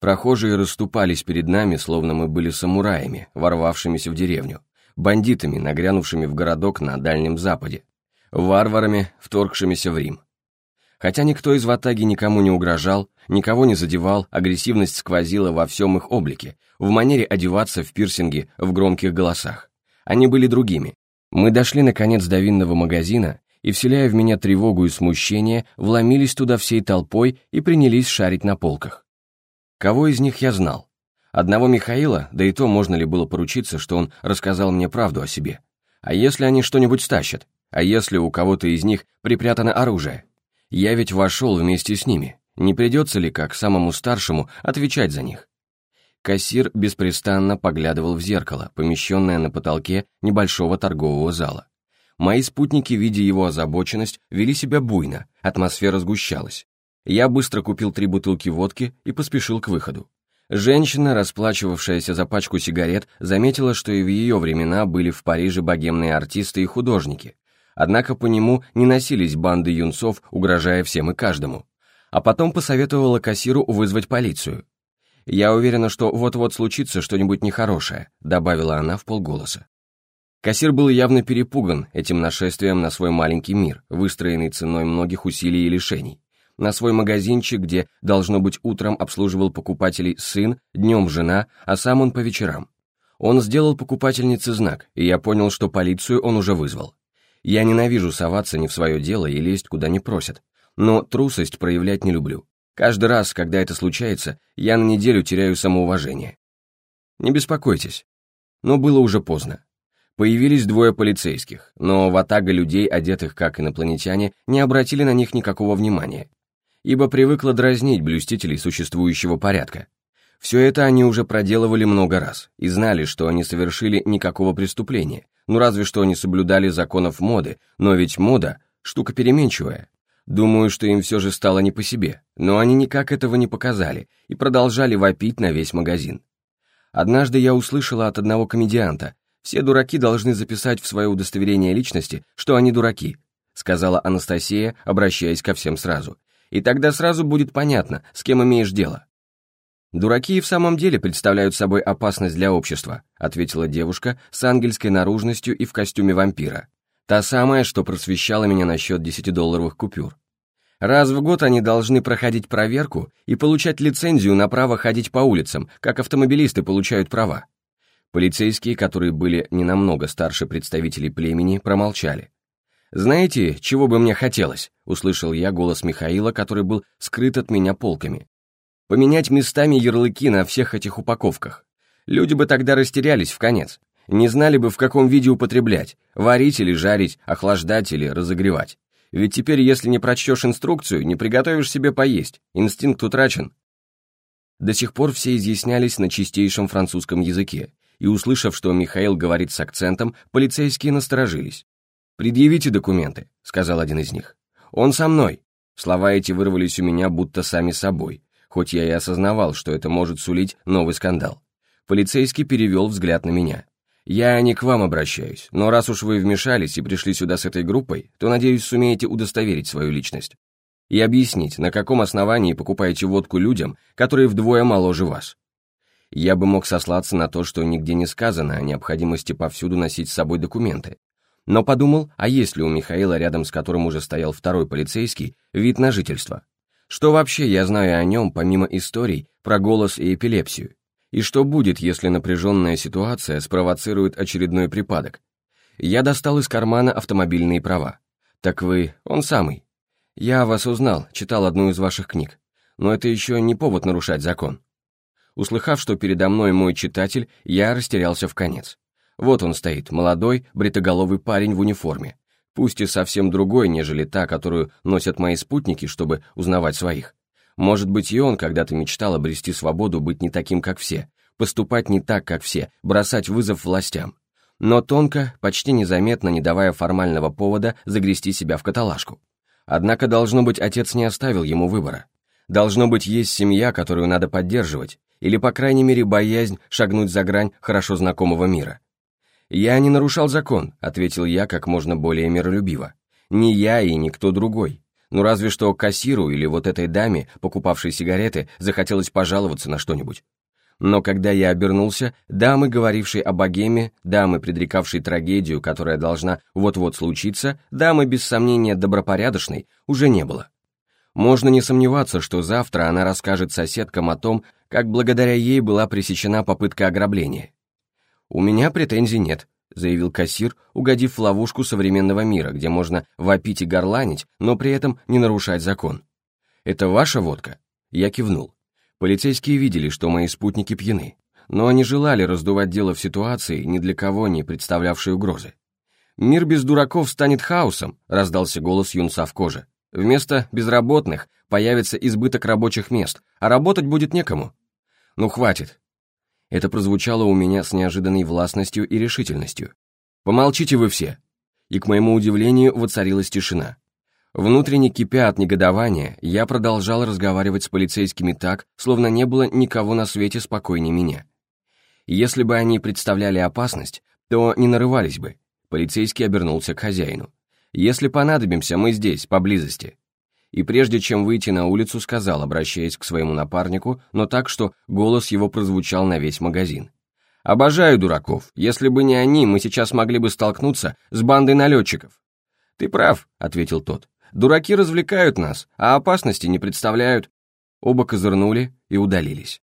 Прохожие расступались перед нами, словно мы были самураями, ворвавшимися в деревню, бандитами, нагрянувшими в городок на Дальнем Западе, варварами, вторгшимися в Рим. Хотя никто из ватаги никому не угрожал, никого не задевал, агрессивность сквозила во всем их облике, в манере одеваться в пирсинге, в громких голосах. Они были другими. Мы дошли, наконец, до винного магазина и, вселяя в меня тревогу и смущение, вломились туда всей толпой и принялись шарить на полках. Кого из них я знал? Одного Михаила, да и то можно ли было поручиться, что он рассказал мне правду о себе. А если они что-нибудь стащат? А если у кого-то из них припрятано оружие? Я ведь вошел вместе с ними. Не придется ли, как самому старшему, отвечать за них? Кассир беспрестанно поглядывал в зеркало, помещенное на потолке небольшого торгового зала. Мои спутники, видя его озабоченность, вели себя буйно, атмосфера сгущалась. Я быстро купил три бутылки водки и поспешил к выходу. Женщина, расплачивавшаяся за пачку сигарет, заметила, что и в ее времена были в Париже богемные артисты и художники, Однако по нему не носились банды юнцов, угрожая всем и каждому. А потом посоветовала кассиру вызвать полицию. «Я уверена, что вот-вот случится что-нибудь нехорошее», добавила она в полголоса. Кассир был явно перепуган этим нашествием на свой маленький мир, выстроенный ценой многих усилий и лишений. На свой магазинчик, где, должно быть, утром обслуживал покупателей сын, днем жена, а сам он по вечерам. Он сделал покупательнице знак, и я понял, что полицию он уже вызвал. Я ненавижу соваться не в свое дело и лезть куда не просят, но трусость проявлять не люблю. Каждый раз, когда это случается, я на неделю теряю самоуважение. Не беспокойтесь. Но было уже поздно. Появились двое полицейских, но ватага людей, одетых как инопланетяне, не обратили на них никакого внимания, ибо привыкла дразнить блюстителей существующего порядка. Все это они уже проделывали много раз и знали, что они совершили никакого преступления, ну разве что они соблюдали законов моды, но ведь мода – штука переменчивая. Думаю, что им все же стало не по себе, но они никак этого не показали и продолжали вопить на весь магазин. Однажды я услышала от одного комедианта, все дураки должны записать в свое удостоверение личности, что они дураки, сказала Анастасия, обращаясь ко всем сразу. И тогда сразу будет понятно, с кем имеешь дело. «Дураки и в самом деле представляют собой опасность для общества», ответила девушка с ангельской наружностью и в костюме вампира. Та самая, что просвещала меня насчет десятидолларовых купюр. Раз в год они должны проходить проверку и получать лицензию на право ходить по улицам, как автомобилисты получают права. Полицейские, которые были не намного старше представителей племени, промолчали. «Знаете, чего бы мне хотелось?» — услышал я голос Михаила, который был скрыт от меня полками. Поменять местами ярлыки на всех этих упаковках. Люди бы тогда растерялись в конец. Не знали бы, в каком виде употреблять, варить или жарить, охлаждать или разогревать. Ведь теперь, если не прочтешь инструкцию, не приготовишь себе поесть, инстинкт утрачен. До сих пор все изъяснялись на чистейшем французском языке, и, услышав, что Михаил говорит с акцентом, полицейские насторожились. «Предъявите документы», — сказал один из них. «Он со мной». Слова эти вырвались у меня будто сами собой, хоть я и осознавал, что это может сулить новый скандал. Полицейский перевел взгляд на меня. «Я не к вам обращаюсь, но раз уж вы вмешались и пришли сюда с этой группой, то, надеюсь, сумеете удостоверить свою личность. И объяснить, на каком основании покупаете водку людям, которые вдвое моложе вас. Я бы мог сослаться на то, что нигде не сказано о необходимости повсюду носить с собой документы. Но подумал, а есть ли у Михаила, рядом с которым уже стоял второй полицейский, вид на жительство? Что вообще я знаю о нем, помимо историй, про голос и эпилепсию? И что будет, если напряженная ситуация спровоцирует очередной припадок? Я достал из кармана автомобильные права. Так вы, он самый. Я вас узнал, читал одну из ваших книг. Но это еще не повод нарушать закон. Услыхав, что передо мной мой читатель, я растерялся в конец. Вот он стоит, молодой, бритоголовый парень в униформе, пусть и совсем другой, нежели та, которую носят мои спутники, чтобы узнавать своих. Может быть, и он когда-то мечтал обрести свободу быть не таким, как все, поступать не так, как все, бросать вызов властям. Но тонко, почти незаметно, не давая формального повода загрести себя в каталажку. Однако, должно быть, отец не оставил ему выбора. Должно быть, есть семья, которую надо поддерживать, или, по крайней мере, боязнь шагнуть за грань хорошо знакомого мира. «Я не нарушал закон», — ответил я как можно более миролюбиво. «Не я и никто другой. Ну разве что кассиру или вот этой даме, покупавшей сигареты, захотелось пожаловаться на что-нибудь. Но когда я обернулся, дамы, говорившей о богеме, дамы, предрекавшей трагедию, которая должна вот-вот случиться, дамы, без сомнения, добропорядочной, уже не было. Можно не сомневаться, что завтра она расскажет соседкам о том, как благодаря ей была пресечена попытка ограбления. «У меня претензий нет», — заявил кассир, угодив в ловушку современного мира, где можно вопить и горланить, но при этом не нарушать закон. «Это ваша водка?» Я кивнул. Полицейские видели, что мои спутники пьяны, но они желали раздувать дело в ситуации, ни для кого не представлявшей угрозы. «Мир без дураков станет хаосом», — раздался голос юнца в коже. «Вместо безработных появится избыток рабочих мест, а работать будет некому». «Ну хватит». Это прозвучало у меня с неожиданной властностью и решительностью. «Помолчите вы все». И, к моему удивлению, воцарилась тишина. Внутренне кипя от негодования, я продолжал разговаривать с полицейскими так, словно не было никого на свете спокойнее меня. Если бы они представляли опасность, то не нарывались бы. Полицейский обернулся к хозяину. «Если понадобимся, мы здесь, поблизости». И прежде чем выйти на улицу, сказал, обращаясь к своему напарнику, но так, что голос его прозвучал на весь магазин. «Обожаю дураков. Если бы не они, мы сейчас могли бы столкнуться с бандой налетчиков». «Ты прав», — ответил тот. Дураки развлекают нас, а опасности не представляют». Оба козырнули и удалились.